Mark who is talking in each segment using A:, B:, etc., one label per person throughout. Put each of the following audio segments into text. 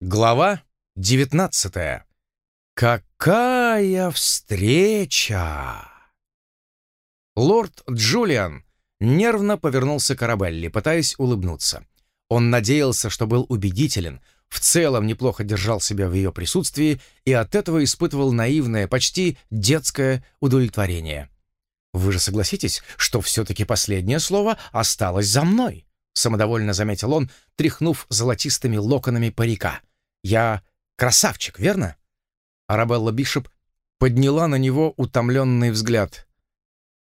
A: Глава 19. Какая встреча! Лорд Джулиан нервно повернулся к Арабелле, пытаясь улыбнуться. Он надеялся, что был убедителен, в целом неплохо держал себя в ее присутствии и от этого испытывал наивное, почти детское удовлетворение. «Вы же согласитесь, что все-таки последнее слово осталось за мной?» самодовольно заметил он, тряхнув золотистыми локонами парика. «Я красавчик, верно?» Арабелла Бишоп подняла на него утомленный взгляд.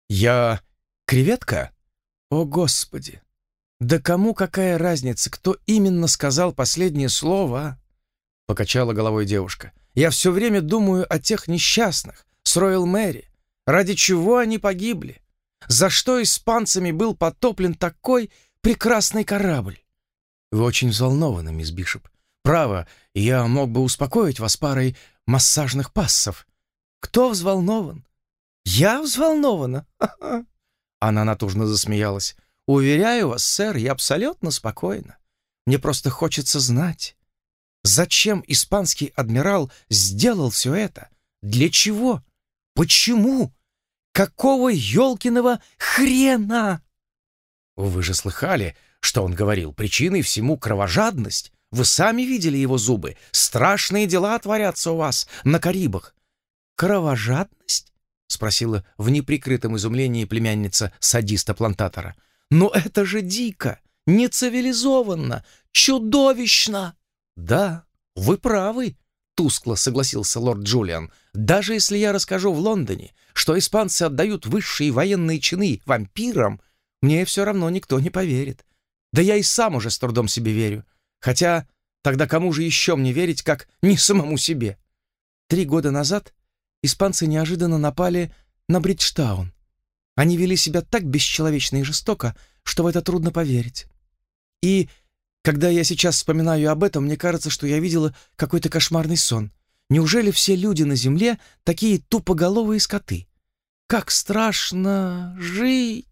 A: «Я креветка? О, Господи! Да кому какая разница, кто именно сказал последнее слово, а?» Покачала головой девушка. «Я все время думаю о тех несчастных с Роyal Мэри. Ради чего они погибли? За что испанцами был потоплен такой прекрасный корабль?» «Вы очень взволнованы, мисс Бишоп. Право, я мог бы успокоить вас парой массажных пассов. Кто взволнован? Я взволнована. Она натужно засмеялась. Уверяю вас, сэр, я абсолютно спокойна. Мне просто хочется знать, зачем испанский адмирал сделал все это? Для чего? Почему? Какого елкиного хрена? Вы же слыхали, что он говорил, причиной всему кровожадность. Вы сами видели его зубы. Страшные дела творятся у вас на Карибах. Кровожадность? спросила в неприкрытом изумлении племянница садиста-плантатора. Но это же дико, нецивилизованно, чудовищно. Да, вы правы, тускло согласился лорд Джулиан. Даже если я расскажу в Лондоне, что испанцы отдают высшие военные чины вампирам, мне все равно никто не поверит. Да я и сам уже с трудом себе верю. Хотя тогда кому же еще мне верить, как не самому себе? Три года назад испанцы неожиданно напали на Бриджтаун. Они вели себя так бесчеловечно и жестоко, что в это трудно поверить. И когда я сейчас вспоминаю об этом, мне кажется, что я видела какой-то кошмарный сон. Неужели все люди на земле такие тупоголовые скоты? Как страшно жить!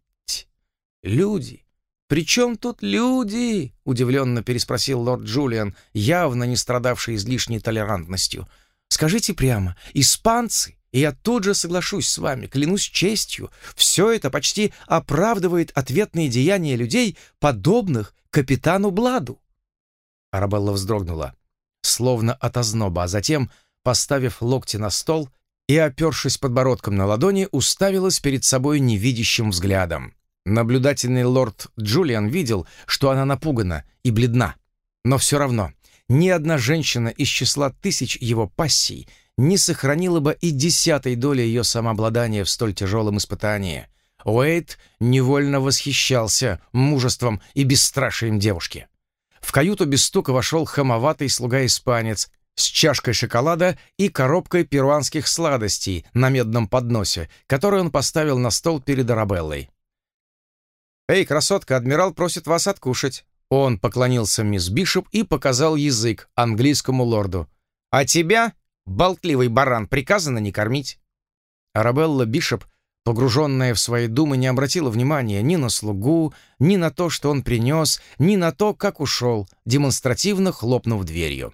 A: Люди, «При чем тут люди?» — удивленно переспросил лорд Джулиан, явно не страдавший излишней толерантностью. «Скажите прямо, испанцы, и я тут же соглашусь с вами, клянусь честью, все это почти оправдывает ответные деяния людей, подобных капитану Бладу». Арабелла вздрогнула, словно от озноба, а затем, поставив локти на стол и, опершись подбородком на ладони, уставилась перед собой невидящим взглядом. Наблюдательный лорд Джулиан видел, что она напугана и бледна. Но все равно ни одна женщина из числа тысяч его пассий не сохранила бы и десятой доли ее самообладания в столь тяжелом испытании. Уэйт невольно восхищался мужеством и бесстрашием девушки. В каюту без стука вошел хамоватый слуга-испанец с чашкой шоколада и коробкой перуанских сладостей на медном подносе, которую он поставил на стол перед Арабеллой. «Эй, красотка, адмирал просит вас откушать». Он поклонился мисс Бишоп и показал язык английскому лорду. «А тебя, болтливый баран, приказано не кормить». Арабелла Бишоп, погруженная в свои думы, не обратила внимания ни на слугу, ни на то, что он принес, ни на то, как ушел, демонстративно хлопнув дверью.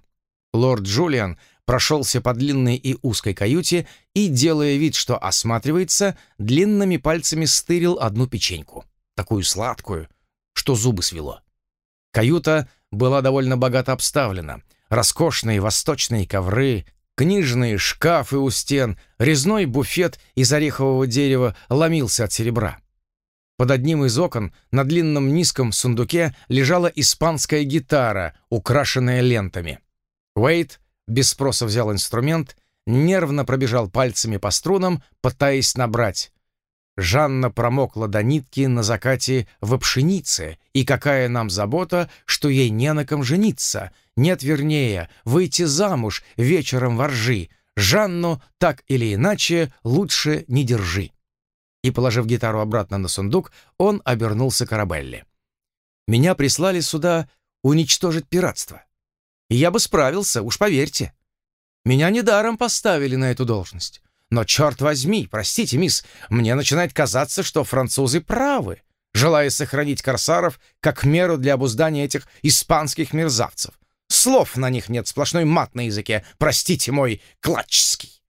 A: Лорд Джулиан прошелся по длинной и узкой каюте и, делая вид, что осматривается, длинными пальцами стырил одну печеньку такую сладкую, что зубы свело. Каюта была довольно богато обставлена. Роскошные восточные ковры, книжные шкафы у стен, резной буфет из орехового дерева ломился от серебра. Под одним из окон на длинном низком сундуке лежала испанская гитара, украшенная лентами. Уэйт без спроса взял инструмент, нервно пробежал пальцами по струнам, пытаясь набрать Жанна промокла до нитки на закате в пшенице, и какая нам забота, что ей не на ком жениться, нет, вернее, выйти замуж вечером во ржи. Жанну, так или иначе, лучше не держи. И, положив гитару обратно на сундук, он обернулся к Арабелле. «Меня прислали сюда уничтожить пиратство. И я бы справился, уж поверьте. Меня недаром поставили на эту должность. Но, черт возьми, простите, мисс, мне начинает казаться, что французы правы, желая сохранить корсаров как меру для обуздания этих испанских мерзавцев. Слов на них нет, сплошной мат на языке. Простите мой клатчский.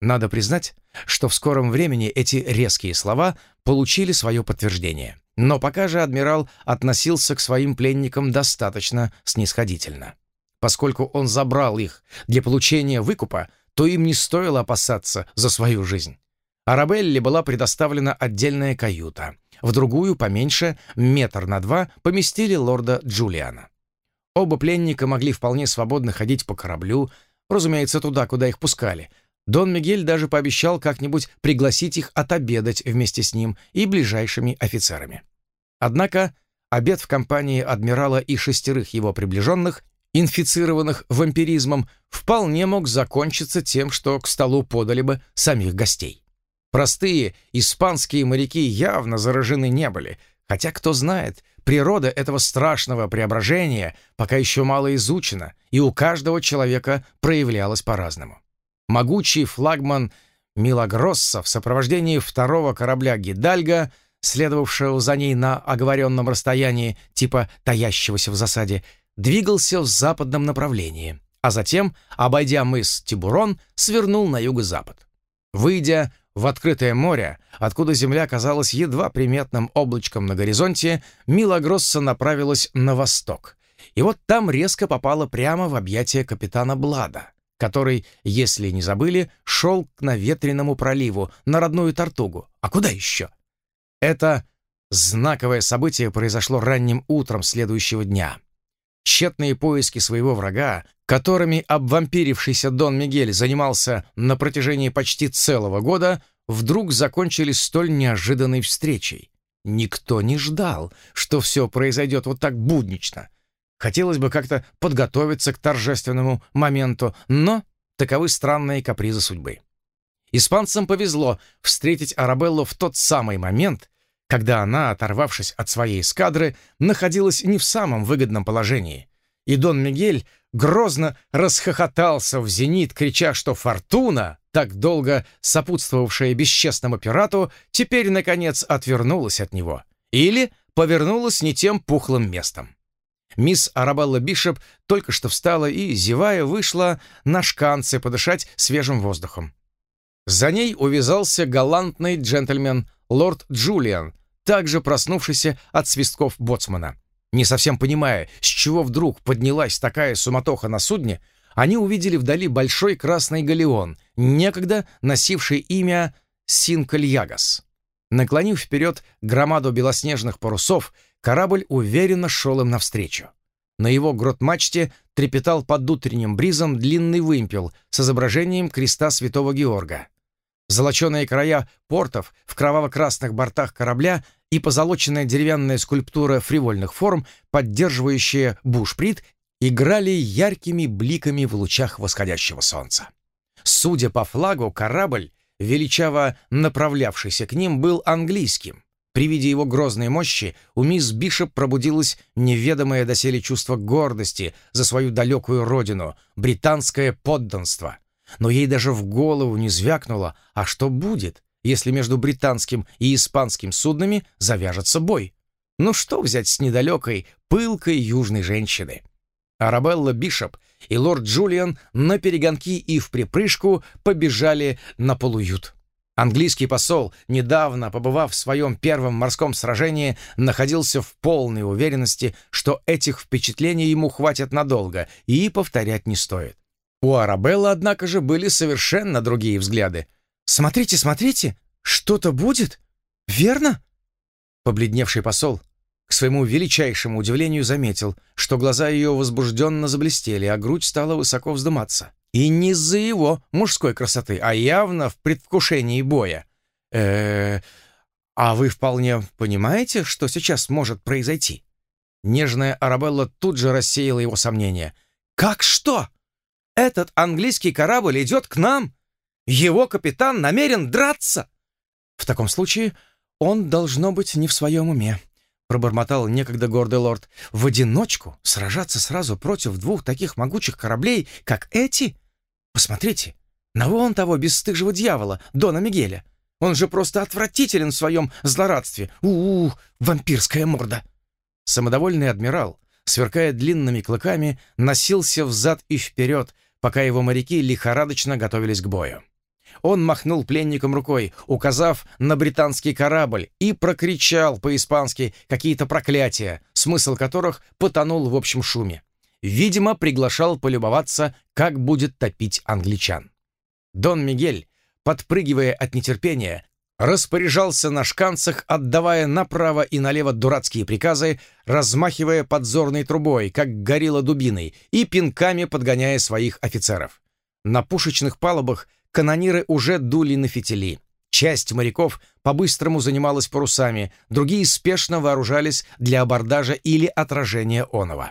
A: Надо признать, что в скором времени эти резкие слова получили свое подтверждение. Но пока же адмирал относился к своим пленникам достаточно снисходительно. Поскольку он забрал их для получения выкупа, то им не стоило опасаться за свою жизнь. Арабелле была предоставлена отдельная каюта. В другую, поменьше, метр на два, поместили лорда Джулиана. Оба пленника могли вполне свободно ходить по кораблю, разумеется, туда, куда их пускали. Дон Мигель даже пообещал как-нибудь пригласить их отобедать вместе с ним и ближайшими офицерами. Однако обед в компании адмирала и шестерых его приближенных инфицированных вампиризмом, вполне мог закончиться тем, что к столу подали бы самих гостей. Простые испанские моряки явно заражены не были, хотя, кто знает, природа этого страшного преображения пока еще мало изучена, и у каждого человека проявлялась по-разному. Могучий флагман Милагросса в сопровождении второго корабля «Гидальга», следовавшего за ней на оговоренном расстоянии, типа таящегося в засаде, двигался в западном направлении, а затем, обойдя мыс Тибурон, свернул на юго-запад. Выйдя в открытое море, откуда земля казалась едва приметным облачком на горизонте, Милагросса направилась на восток. И вот там резко попала прямо в объятия капитана Блада, который, если не забыли, шел к наветренному проливу, на родную Тартугу. А куда еще? Это знаковое событие произошло ранним утром следующего дня. Тщетные поиски своего врага, которыми обвампирившийся Дон Мигель занимался на протяжении почти целого года, вдруг закончились столь неожиданной встречей. Никто не ждал, что все произойдет вот так буднично. Хотелось бы как-то подготовиться к торжественному моменту, но таковы странные капризы судьбы. Испанцам повезло встретить Арабеллу в тот самый момент, когда она, оторвавшись от своей эскадры, находилась не в самом выгодном положении. И Дон Мигель грозно расхохотался в зенит, крича, что фортуна, так долго сопутствовавшая бесчестному пирату, теперь, наконец, отвернулась от него. Или повернулась не тем пухлым местом. Мисс Арабелла Бишоп только что встала и, зевая, вышла на шканцы подышать свежим воздухом. За ней увязался галантный джентльмен лорд Джулиан, также проснувшийся от свистков боцмана. Не совсем понимая, с чего вдруг поднялась такая суматоха на судне, они увидели вдали большой красный галеон, некогда носивший имя Синкальягас. Наклонив вперед громаду белоснежных парусов, корабль уверенно шел им навстречу. На его грот-мачте трепетал под утренним бризом длинный вымпел с изображением креста святого Георга. Золоченые края портов в кроваво-красных бортах корабля и позолоченная деревянная скульптура фривольных форм, поддерживающая бушприт, играли яркими бликами в лучах восходящего солнца. Судя по флагу, корабль, величаво направлявшийся к ним, был английским. При виде его грозной мощи у мисс Бишоп пробудилось неведомое доселе чувство гордости за свою далекую родину, британское подданство но ей даже в голову не звякнуло, а что будет, если между британским и испанским суднами завяжется бой? Ну что взять с недалекой, пылкой южной женщины? Арабелла Бишоп и лорд Джулиан на перегонки и в припрыжку побежали на полуют. Английский посол, недавно побывав в своем первом морском сражении, находился в полной уверенности, что этих впечатлений ему хватит надолго, и повторять не стоит. У Арабеллы, однако же, были совершенно другие взгляды. «Смотрите, смотрите! Что-то будет? Верно?» Побледневший посол, к своему величайшему удивлению, заметил, что глаза ее возбужденно заблестели, а грудь стала высоко вздыматься. И не из-за его мужской красоты, а явно в предвкушении боя. э а вы вполне понимаете, что сейчас может произойти?» Нежная Арабелла тут же рассеяла его сомнения. «Как что?» Этот английский корабль идет к нам. Его капитан намерен драться. В таком случае он должно быть не в своем уме, пробормотал некогда гордый лорд. В одиночку сражаться сразу против двух таких могучих кораблей, как эти? Посмотрите, на вон того бесстыжего дьявола, Дона Мигеля. Он же просто отвратителен в своем злорадстве. У-у, вампирская морда. Самодовольный адмирал сверкая длинными клыками, носился взад и вперед, пока его моряки лихорадочно готовились к бою. Он махнул пленникам рукой, указав на британский корабль, и прокричал по-испански какие-то проклятия, смысл которых потонул в общем шуме. Видимо, приглашал полюбоваться, как будет топить англичан. Дон Мигель, подпрыгивая от нетерпения, распоряжался на шканцах, отдавая направо и налево дурацкие приказы, размахивая подзорной трубой, как горилла дубиной, и пинками подгоняя своих офицеров. На пушечных палубах канониры уже дули на фитили. Часть моряков по-быстрому занималась парусами, другие спешно вооружались для абордажа или отражения оного.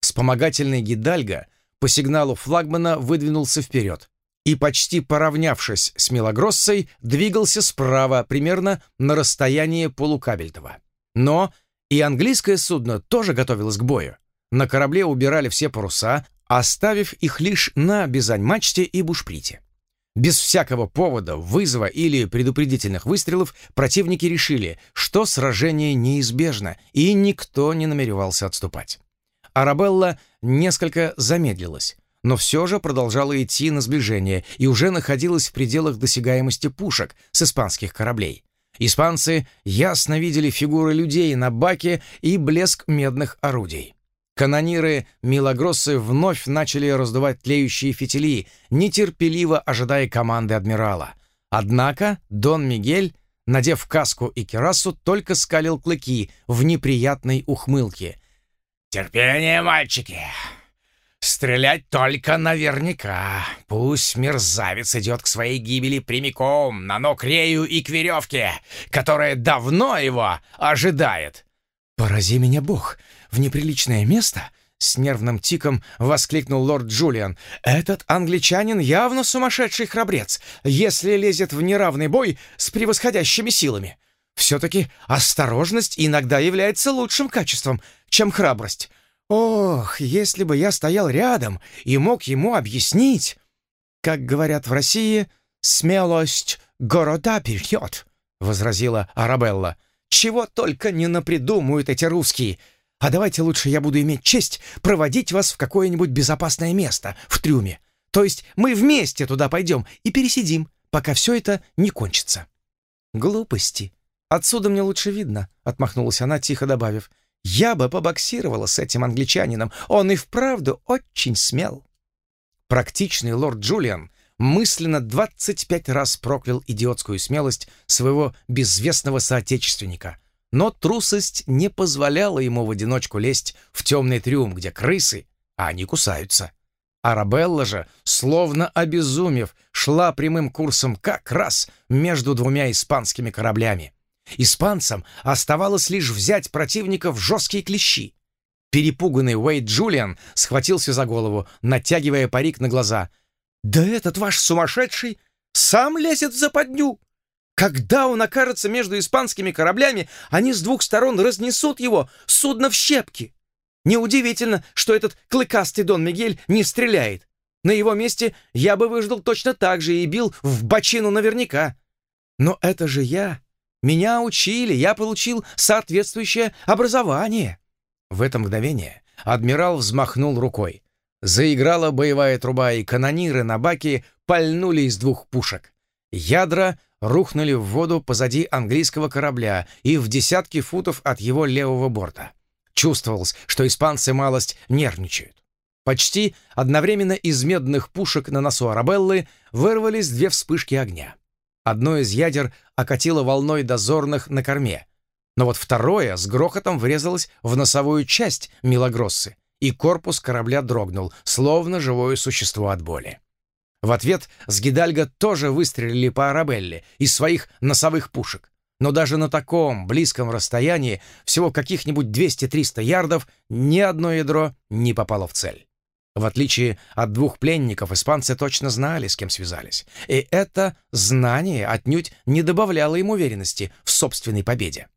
A: Вспомогательный Гидальго по сигналу флагмана выдвинулся вперед и, почти поравнявшись с Милогроссой, двигался справа, примерно на расстоянии полукабельтова. Но и английское судно тоже готовилось к бою. На корабле убирали все паруса, оставив их лишь на бизань-мачте и бушприте. Без всякого повода, вызова или предупредительных выстрелов противники решили, что сражение неизбежно, и никто не намеревался отступать. Арабелла несколько замедлилась, но все же продолжала идти на сближение и уже находилась в пределах досягаемости пушек с испанских кораблей. Испанцы ясно видели фигуры людей на баке и блеск медных орудий. Канониры Милогроссы вновь начали раздувать тлеющие фитили, нетерпеливо ожидая команды адмирала. Однако Дон Мигель, надев каску и керасу, только скалил клыки в неприятной ухмылке. «Терпение, мальчики! Стрелять только наверняка. Пусть мерзавец идет к своей гибели прямиком, на ног Рею и к веревке, которая давно его ожидает». «Порази меня, Бог! в неприличное место?» С нервным тиком воскликнул лорд Джулиан. «Этот англичанин явно сумасшедший храбрец, если лезет в неравный бой с превосходящими силами. Все-таки осторожность иногда является лучшим качеством, чем храбрость. Ох, если бы я стоял рядом и мог ему объяснить...» «Как говорят в России, смелость города перьет», — возразила Арабелла. «Чего только не напридумают эти русские!» А давайте лучше я буду иметь честь проводить вас в какое-нибудь безопасное место в трюме. То есть мы вместе туда пойдем и пересидим, пока все это не кончится». «Глупости. Отсюда мне лучше видно», — отмахнулась она, тихо добавив. «Я бы побоксировала с этим англичанином. Он и вправду очень смел». Практичный лорд Джулиан мысленно 25 раз проклял идиотскую смелость своего безвестного соотечественника — но трусость не позволяла ему в одиночку лезть в темный трюм, где крысы, а они кусаются. Арабелла же, словно обезумев, шла прямым курсом как раз между двумя испанскими кораблями. Испанцам оставалось лишь взять противника в жесткие клещи. Перепуганный Уэйд Джулиан схватился за голову, натягивая парик на глаза. «Да этот ваш сумасшедший сам лезет в западню!» Когда он окажется между испанскими кораблями, они с двух сторон разнесут его, судно в щепки. Неудивительно, что этот клыкастый Дон Мигель не стреляет. На его месте я бы выждал точно так же и бил в бочину наверняка. Но это же я. Меня учили, я получил соответствующее образование. В это мгновение адмирал взмахнул рукой. Заиграла боевая труба, и канониры на баке пальнули из двух пушек. Ядра рухнули в воду позади английского корабля и в десятки футов от его левого борта. Чувствовалось, что испанцы малость нервничают. Почти одновременно из медных пушек на носу Арабеллы вырвались две вспышки огня. Одно из ядер окатило волной дозорных на корме, но вот второе с грохотом врезалось в носовую часть Милогроссы, и корпус корабля дрогнул, словно живое существо от боли. В ответ с Гидальго тоже выстрелили по Арабелле из своих носовых пушек. Но даже на таком близком расстоянии, всего каких-нибудь 200-300 ярдов, ни одно ядро не попало в цель. В отличие от двух пленников, испанцы точно знали, с кем связались. И это знание отнюдь не добавляло им уверенности в собственной победе.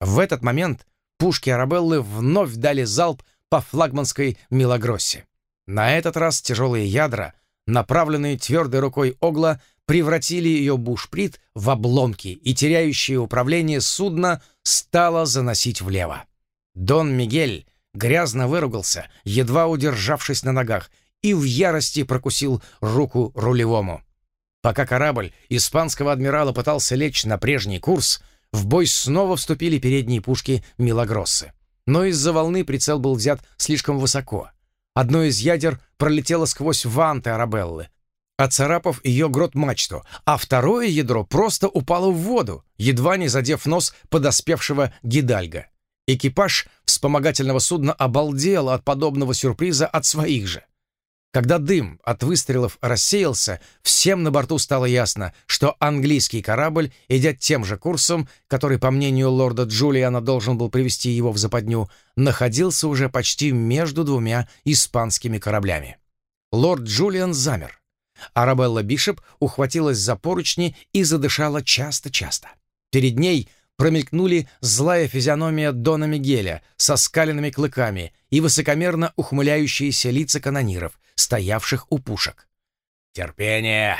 A: В этот момент пушки Арабеллы вновь дали залп по флагманской Милогроссе. На этот раз тяжелые ядра направленные твердой рукой Огла, превратили ее бушприт в обломки, и теряющее управление судно стало заносить влево. Дон Мигель, грязно выругался, едва удержавшись на ногах, и в ярости прокусил руку рулевому. Пока корабль испанского адмирала пытался лечь на прежний курс, в бой снова вступили передние пушки Милагроссы. Но из-за волны прицел был взят слишком высоко. Одно из ядер пролетело сквозь ванты Арабеллы, оцарапав ее грот-мачту, а второе ядро просто упало в воду, едва не задев нос подоспевшего Гидальга. Экипаж вспомогательного судна обалдел от подобного сюрприза от своих же. Когда дым от выстрелов рассеялся, всем на борту стало ясно, что английский корабль, идя тем же курсом, который, по мнению лорда Джулиана, должен был привести его в западню, находился уже почти между двумя испанскими кораблями. Лорд Джулиан замер. Арабелла Бишоп ухватилась за поручни и задышала часто-часто. Перед ней — промелькнули злая физиономия Дона Мигеля со скаленными клыками и высокомерно ухмыляющиеся лица канониров, стоявших у пушек. «Терпение!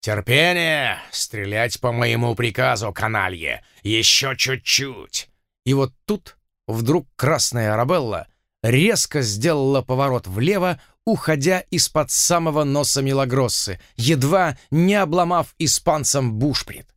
A: Терпение! Стрелять по моему приказу, каналье! Еще чуть-чуть!» И вот тут вдруг красная Арабелла резко сделала поворот влево, уходя из-под самого носа Милагроссы, едва не обломав испанцам бушприт.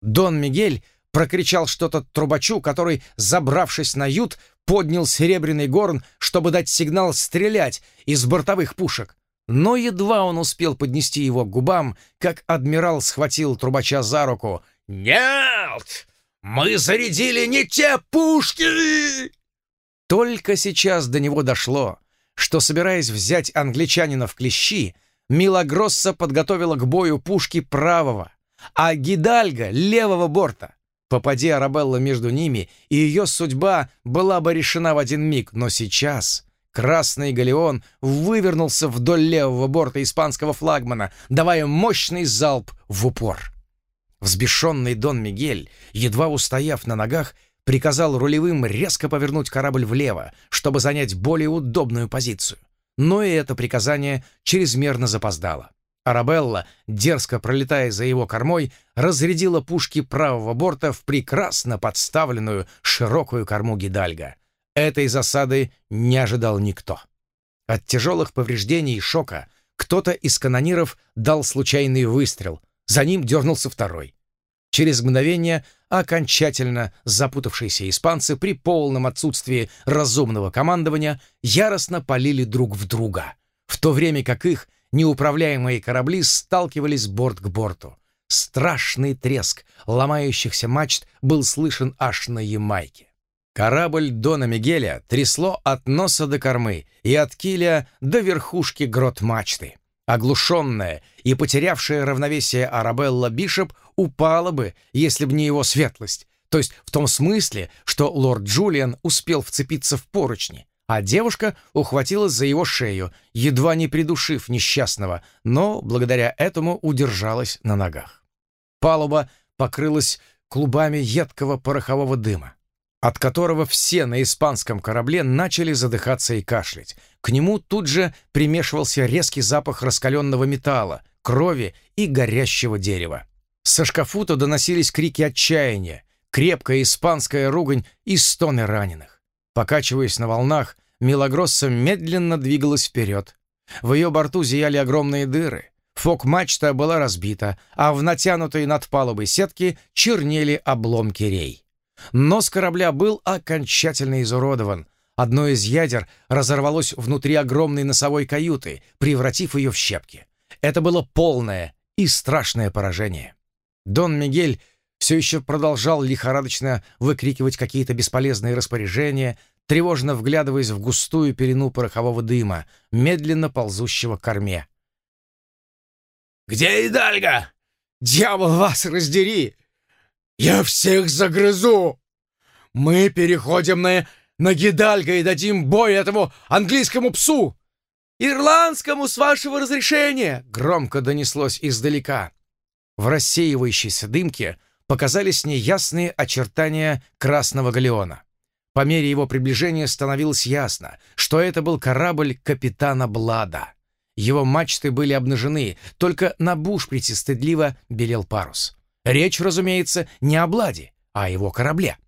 A: Дон Мигель прокричал что-то трубачу, который, забравшись на ют, поднял серебряный горн, чтобы дать сигнал стрелять из бортовых пушек. Но едва он успел поднести его к губам, как адмирал схватил трубача за руку. «Нет! Мы зарядили не те пушки!» Только сейчас до него дошло, что, собираясь взять англичанина в клещи, Милагросса подготовила к бою пушки правого, а Гидальга — левого борта. Попади Арабелла между ними, и ее судьба была бы решена в один миг, но сейчас Красный галеон вывернулся вдоль левого борта испанского флагмана, давая мощный залп в упор. Взбешенный Дон Мигель, едва устояв на ногах, приказал рулевым резко повернуть корабль влево, чтобы занять более удобную позицию. Но и это приказание чрезмерно запоздало. Арабелла, дерзко пролетая за его кормой, разрядила пушки правого борта в прекрасно подставленную широкую корму Гидальга. Этой засады не ожидал никто. От тяжелых повреждений и шока кто-то из канониров дал случайный выстрел, за ним дернулся второй. Через мгновение окончательно запутавшиеся испанцы при полном отсутствии разумного командования яростно полили друг в друга, в то время как их неуправляемые корабли сталкивались борт к борту. Страшный треск ломающихся мачт был слышен аж на Ямайке. Корабль Дона Мигеля трясло от носа до кормы и от киля до верхушки грот мачты. Оглушенная и потерявшая равновесие Арабелла Бишоп упала бы, если бы не его светлость, то есть в том смысле, что лорд Джулиан успел вцепиться в поручни, а девушка ухватилась за его шею, едва не придушив несчастного, но благодаря этому удержалась на ногах. Палуба покрылась клубами едкого порохового дыма, от которого все на испанском корабле начали задыхаться и кашлять. К нему тут же примешивался резкий запах раскаленного металла, крови и горящего дерева. Со шкафута доносились крики отчаяния, крепкая испанская ругань и стоны раненых. Покачиваясь на волнах, Милагросса медленно двигалась вперед. В ее борту зияли огромные дыры. Фок-мачта была разбита, а в натянутой над палубой сетке чернели обломки рей. Нос корабля был окончательно изуродован. Одно из ядер разорвалось внутри огромной носовой каюты, превратив ее в щепки. Это было полное и страшное поражение. Дон Мигель все еще продолжал лихорадочно выкрикивать какие-то бесполезные распоряжения, тревожно вглядываясь в густую пелену порохового дыма, медленно ползущего к корме. «Где Идальга? Дьявол вас раздери! Я всех загрызу! Мы переходим на, на Гидальга и дадим бой этому английскому псу!» «Ирландскому, с вашего разрешения!» — громко донеслось издалека. В рассеивающейся дымке показались неясные очертания Красного Галеона. По мере его приближения становилось ясно, что это был корабль капитана Блада. Его мачты были обнажены, только на бушприте стыдливо белел парус. Речь, разумеется, не о Бладе, а о его корабле.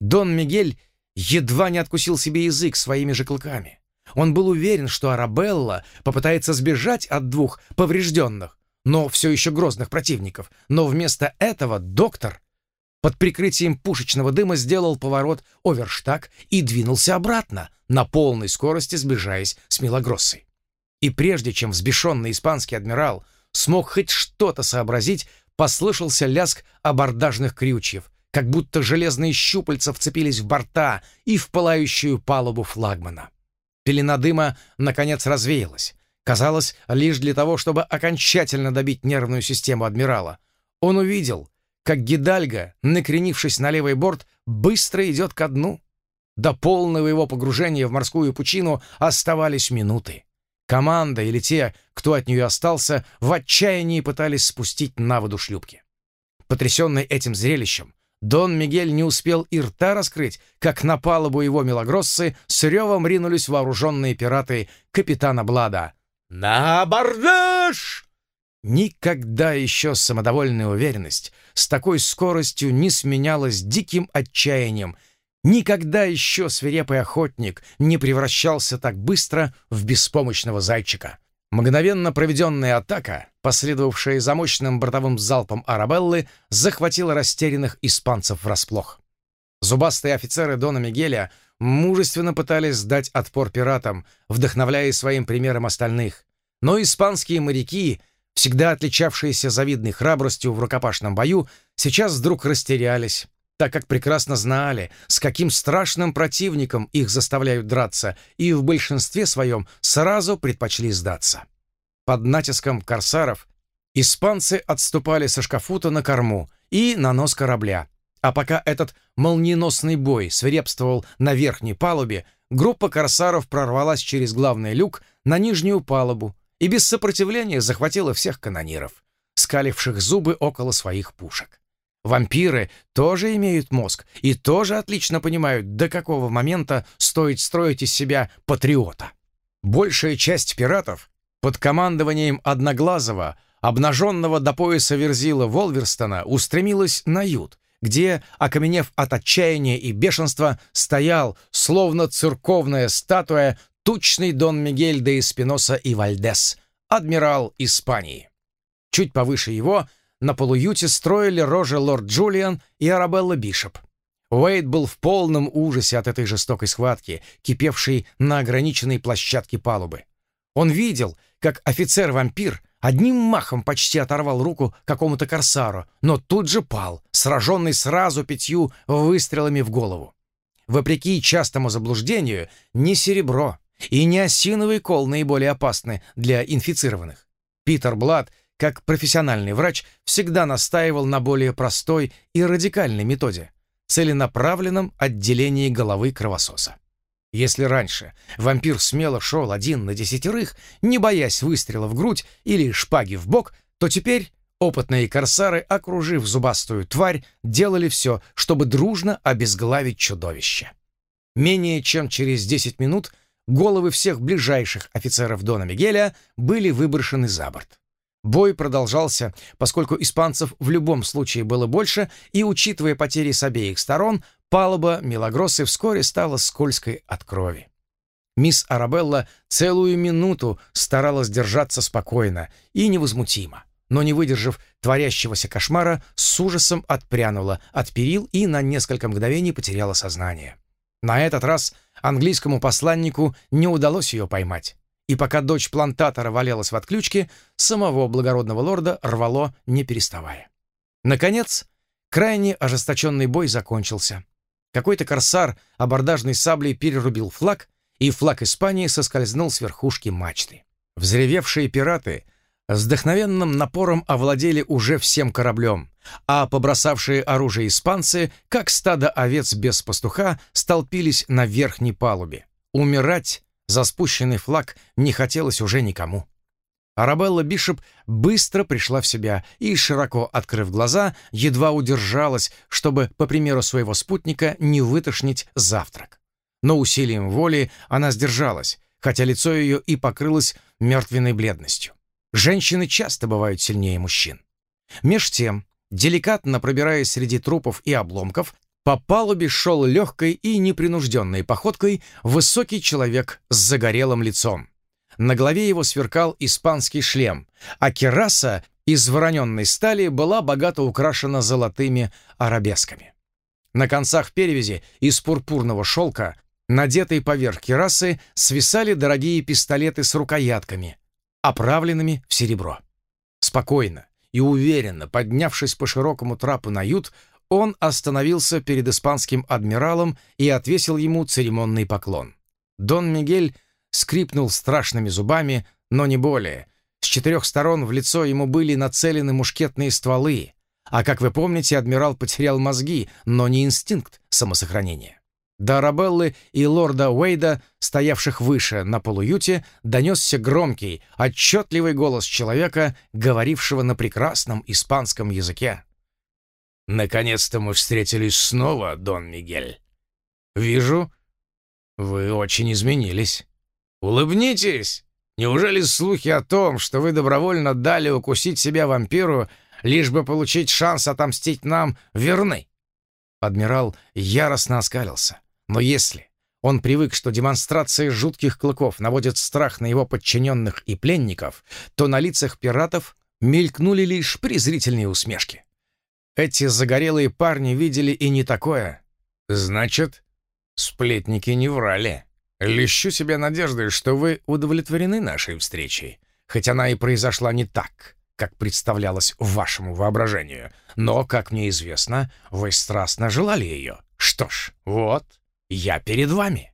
A: Дон Мигель едва не откусил себе язык своими же клыками. Он был уверен, что Арабелла попытается сбежать от двух поврежденных, но все еще грозных противников, но вместо этого доктор под прикрытием пушечного дыма сделал поворот оверштаг и двинулся обратно, на полной скорости сближаясь с Милогроссой. И прежде чем взбешенный испанский адмирал смог хоть что-то сообразить, послышался ляск абордажных крючьев, как будто железные щупальца вцепились в борта и в пылающую палубу флагмана. Пелена дыма, наконец, развеялась. Казалось, лишь для того, чтобы окончательно добить нервную систему адмирала. Он увидел, как Гидальго, накренившись на левый борт, быстро идет ко дну. До полного его погружения в морскую пучину оставались минуты. Команда или те, кто от нее остался, в отчаянии пытались спустить на воду шлюпки. Потрясенный этим зрелищем, Дон Мигель не успел и рта раскрыть, как на палубу его Милогроссы с ревом ринулись вооруженные пираты капитана Блада. «На абордаж!» Никогда еще самодовольная уверенность с такой скоростью не сменялась диким отчаянием. Никогда еще свирепый охотник не превращался так быстро в беспомощного зайчика. Мгновенно проведенная атака, последовавшая за мощным бортовым залпом Арабеллы, захватила растерянных испанцев врасплох. Зубастые офицеры Дона Мигеля мужественно пытались сдать отпор пиратам, вдохновляя своим примером остальных. Но испанские моряки, всегда отличавшиеся завидной храбростью в рукопашном бою, сейчас вдруг растерялись, так как прекрасно знали, с каким страшным противником их заставляют драться, и в большинстве своем сразу предпочли сдаться. Под натиском корсаров испанцы отступали со шкафута на корму и на нос корабля, а пока этот молниеносный бой свирепствовал на верхней палубе, группа корсаров прорвалась через главный люк на нижнюю палубу и без сопротивления захватила всех канониров, скаливших зубы около своих пушек. Вампиры тоже имеют мозг и тоже отлично понимают, до какого момента стоит строить из себя патриота. Большая часть пиратов под командованием Одноглазого, обнаженного до пояса Верзила Волверстона, устремилась на ют, где, окаменев от отчаяния и бешенства, стоял, словно церковная статуя, тучный Дон Мигель де Эспиноса и Вальдес, адмирал Испании. Чуть повыше его — на полуюте строили рожи лорд Джулиан и Арабелла Бишоп. Уэйд был в полном ужасе от этой жестокой схватки, кипевшей на ограниченной площадке палубы. Он видел, как офицер-вампир одним махом почти оторвал руку какому-то корсару, но тут же пал, сраженный сразу пятью выстрелами в голову. Вопреки частому заблуждению, не серебро и не осиновый кол наиболее опасны для инфицированных. Питер Блад как профессиональный врач, всегда настаивал на более простой и радикальной методе – целенаправленном отделении головы кровососа. Если раньше вампир смело шел один на десятерых, не боясь выстрела в грудь или шпаги в бок, то теперь опытные корсары, окружив зубастую тварь, делали все, чтобы дружно обезглавить чудовище. Менее чем через 10 минут головы всех ближайших офицеров Дона Мигеля были выброшены за борт. Бой продолжался, поскольку испанцев в любом случае было больше, и, учитывая потери с обеих сторон, палуба Мелагроссы вскоре стала скользкой от крови. Мисс Арабелла целую минуту старалась держаться спокойно и невозмутимо, но, не выдержав творящегося кошмара, с ужасом отпрянула от перил и на несколько мгновений потеряла сознание. На этот раз английскому посланнику не удалось ее поймать и пока дочь плантатора валялась в отключке, самого благородного лорда рвало, не переставая. Наконец, крайне ожесточенный бой закончился. Какой-то корсар абордажной саблей перерубил флаг, и флаг Испании соскользнул с верхушки мачты. Взревевшие пираты с вдохновенным напором овладели уже всем кораблем, а побросавшие оружие испанцы, как стадо овец без пастуха, столпились на верхней палубе. Умирать за спущенный флаг не хотелось уже никому. Арабелла Бишоп быстро пришла в себя и, широко открыв глаза, едва удержалась, чтобы, по примеру своего спутника, не вытошнить завтрак. Но усилием воли она сдержалась, хотя лицо ее и покрылось мертвенной бледностью. Женщины часто бывают сильнее мужчин. Меж тем, деликатно пробираясь среди трупов и обломков, По палубе шел легкой и непринужденной походкой высокий человек с загорелым лицом. На голове его сверкал испанский шлем, а кераса из вороненной стали была богато украшена золотыми арабесками. На концах перевязи из пурпурного шелка, надетой поверх керасы, свисали дорогие пистолеты с рукоятками, оправленными в серебро. Спокойно и уверенно поднявшись по широкому трапу на ют, он остановился перед испанским адмиралом и отвесил ему церемонный поклон. Дон Мигель скрипнул страшными зубами, но не более. С четырех сторон в лицо ему были нацелены мушкетные стволы, а, как вы помните, адмирал потерял мозги, но не инстинкт самосохранения. До Арабеллы и лорда Уэйда, стоявших выше на полуюте, донесся громкий, отчетливый голос человека, говорившего на прекрасном испанском языке. Наконец-то мы встретились снова, Дон Мигель. Вижу, вы очень изменились. Улыбнитесь! Неужели слухи о том, что вы добровольно дали укусить себя вампиру, лишь бы получить шанс отомстить нам, верны?» Адмирал яростно оскалился. Но если он привык, что демонстрации жутких клыков наводят страх на его подчиненных и пленников, то на лицах пиратов мелькнули лишь презрительные усмешки. Эти загорелые парни видели и не такое. Значит, сплетники не врали. Лещу себя надеждой, что вы удовлетворены нашей встречей, хоть она и произошла не так, как представлялось вашему воображению. Но, как мне известно, вы страстно желали ее. Что ж, вот, я перед вами.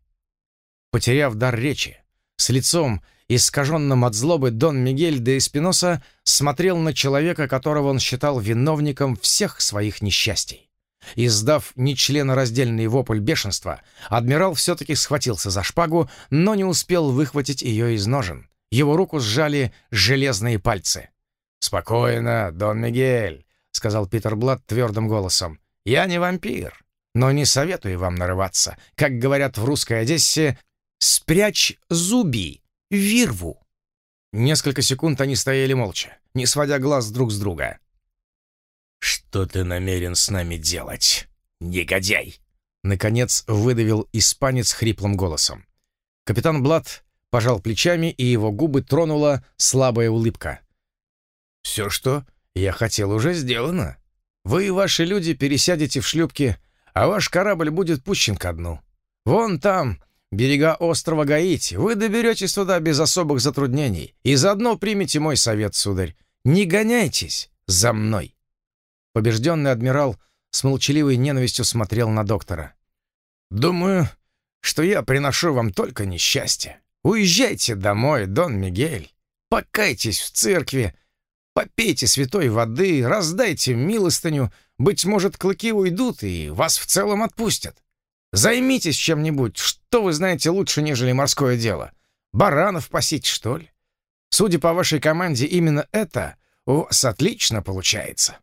A: Потеряв дар речи, с лицом, искаженным от злобы, Дон Мигель де Эспиноса смотрел на человека, которого он считал виновником всех своих несчастий. Издав нечленораздельный вопль бешенства, адмирал все-таки схватился за шпагу, но не успел выхватить ее из ножен. Его руку сжали железные пальцы. «Спокойно, Дон Мигель», — сказал Питер Блад твердым голосом. «Я не вампир, но не советую вам нарываться. Как говорят в русской Одессе, спрячь зуби, вирву». Несколько секунд они стояли молча, не сводя глаз друг с друга. «Что ты намерен с нами делать, негодяй?» Наконец выдавил испанец хриплым голосом. Капитан Блад пожал плечами, и его губы тронула слабая улыбка. «Все, что я хотел, уже сделано. Вы и ваши люди пересядете в шлюпки, а ваш корабль будет пущен ко дну. Вон там, берега острова Гаити, вы доберетесь туда без особых затруднений и заодно примите мой совет, сударь. Не гоняйтесь за мной. Побежденный адмирал с молчаливой ненавистью смотрел на доктора. «Думаю, что я приношу вам только несчастье. Уезжайте домой, Дон Мигель. Покайтесь в церкви, попейте святой воды, раздайте милостыню. Быть может, клыки уйдут и вас в целом отпустят. Займитесь чем-нибудь, что вы знаете лучше, нежели морское дело. Баранов пасить, что ли? Судя по вашей команде, именно это у вас отлично получается».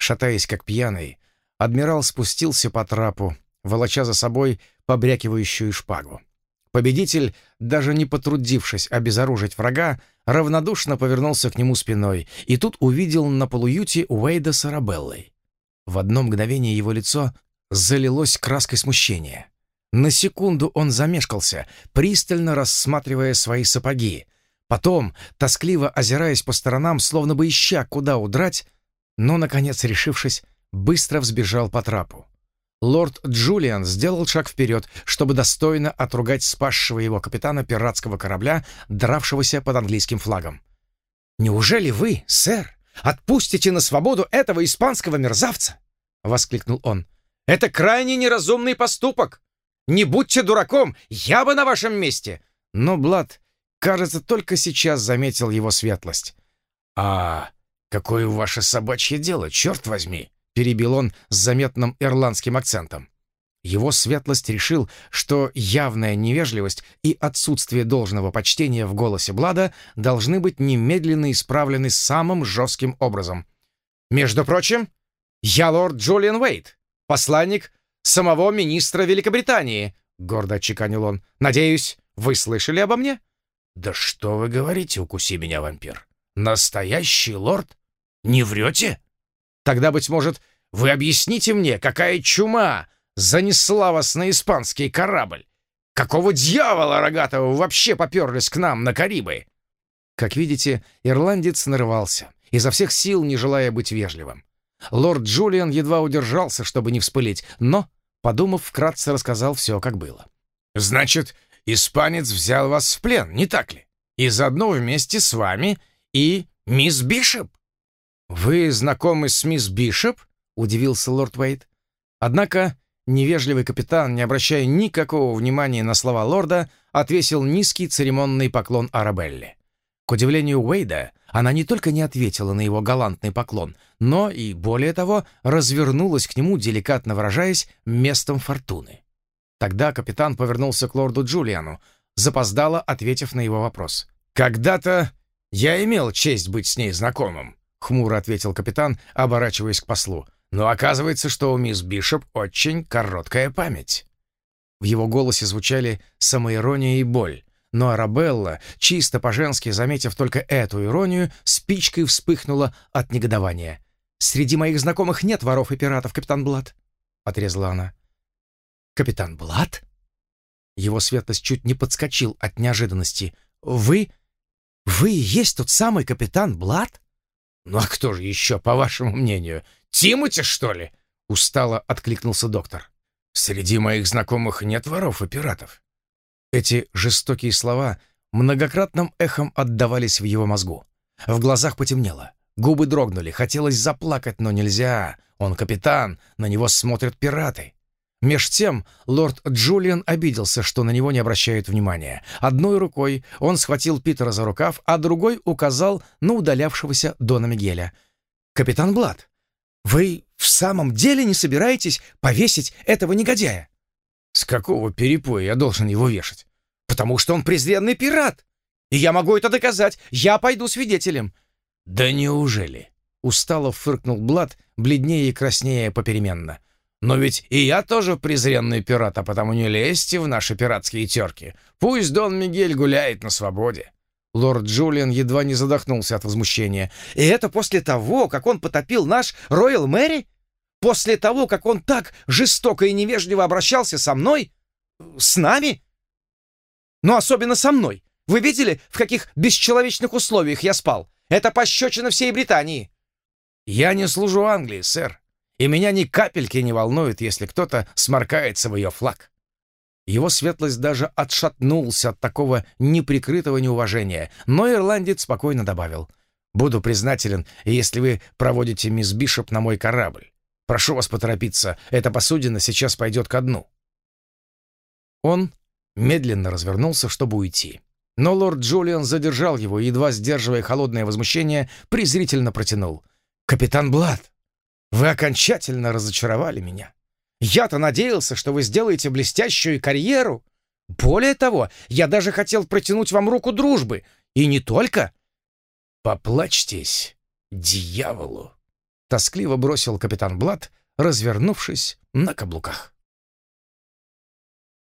A: Шатаясь как пьяный, адмирал спустился по трапу, волоча за собой побрякивающую шпагу. Победитель, даже не потрудившись обезоружить врага, равнодушно повернулся к нему спиной и тут увидел на полуюте Уэйда с. В одно мгновение его лицо залилось краской смущения. На секунду он замешкался, пристально рассматривая свои сапоги. Потом, тоскливо озираясь по сторонам, словно бы ища, куда удрать, но, наконец, решившись, быстро взбежал по трапу. Лорд Джулиан сделал шаг вперед, чтобы достойно отругать спасшего его капитана пиратского корабля, дравшегося под английским флагом. «Неужели вы, сэр, отпустите на свободу этого испанского мерзавца?» — воскликнул он. «Это крайне неразумный поступок! Не будьте дураком, я бы на вашем месте!» Но Блад, кажется, только сейчас заметил его светлость. «А «Какое ваше собачье дело, черт возьми!» — перебил он с заметным ирландским акцентом. Его светлость решил, что явная невежливость и отсутствие должного почтения в голосе Блада должны быть немедленно исправлены самым жестким образом. «Между прочим, я лорд Джулиан Уэйт, посланник самого министра Великобритании», — гордо отчеканил он. «Надеюсь, вы слышали обо мне?» «Да что вы говорите, укуси меня, вампир! Настоящий лорд? Не врете? Тогда, быть может, Вы объясните мне, какая чума занесла вас на испанский корабль? Какого дьявола рогатого вообще поперлись к нам на Карибы?» Как видите, ирландец нарывался, изо всех сил не желая быть вежливым. Лорд Джулиан едва удержался, чтобы не вспылить, но, подумав, вкратце рассказал все, как было. «Значит, испанец взял вас в плен, не так ли? И заодно вместе с вами и мисс Бишоп?» «Вы знакомы с мисс Бишоп?» — удивился лорд Уэйт. Однако невежливый капитан, не обращая никакого внимания на слова лорда, отвесил низкий церемонный поклон Арабелле. К удивлению Уэйда, она не только не ответила на его галантный поклон, но и, более того, развернулась к нему, деликатно выражаясь, местом фортуны. Тогда капитан повернулся к лорду Джулиану, запоздало ответив на его вопрос. «Когда-то я имел честь быть с ней знакомым», — хмуро ответил капитан, оборачиваясь к послу. «Но оказывается, что у мисс Бишоп очень короткая память». В его голосе звучали самоирония и боль, но Арабелла, чисто по-женски заметив только эту иронию, спичкой вспыхнула от негодования. «Среди моих знакомых нет воров и пиратов, капитан Блад», — отрезала она. «Капитан Блад?» Его светлость чуть не подскочил от неожиданности. «Вы? Вы и есть тот самый капитан Блад?» «Ну а кто же еще, по вашему мнению? Тимати, что ли?» Устало откликнулся доктор. «Среди моих знакомых нет воров и пиратов. Эти жестокие слова многократным эхом отдавались в его мозгу. В глазах потемнело, губы дрогнули, хотелось заплакать, но нельзя. Он капитан, на него смотрят пираты. Меж тем лорд Джулиан обиделся, что на него не обращают внимания. Одной рукой он схватил Питера за рукав, а другой указал на удалявшегося Дона Мигеля. «Капитан Блад, вы в самом деле не собираетесь повесить этого негодяя?» С какого перепоя я должен его вешать? Потому что он презренный пират. И я могу это доказать. Я пойду свидетелем. Да неужели? Устало фыркнул Блад, бледнее и краснее попеременно. Но ведь и я тоже презренный пират, а потому не лезьте в наши пиратские терки. Пусть Дон Мигель гуляет на свободе. Лорд Джулиан едва не задохнулся от возмущения. «И это после того, как он потопил наш Роyal Мэри? После того, как он так жестоко и невежливо обращался со мной? С нами? Но особенно со мной. Вы видели, в каких бесчеловечных условиях я спал? Это пощечина всей Британии. Я не служу Англии, сэр, и меня ни капельки не волнует, если кто-то сморкается в ее флаг. Его светлость даже отшатнулся от такого неприкрытого неуважения, но ирландец спокойно добавил. «Буду признателен, если вы проводите мисс Бишоп на мой корабль. Прошу вас поторопиться, эта посудина сейчас пойдет ко дну». Он медленно развернулся, чтобы уйти. Но лорд Джулиан задержал его едва сдерживая холодное возмущение, презрительно протянул. «Капитан Блад, вы окончательно разочаровали меня. Я-то надеялся, что вы сделаете блестящую карьеру. Более того, я даже хотел протянуть вам руку дружбы. И не только...» «Поплачьтесь, дьяволу!» тоскливо бросил капитан Блад, развернувшись на каблуках.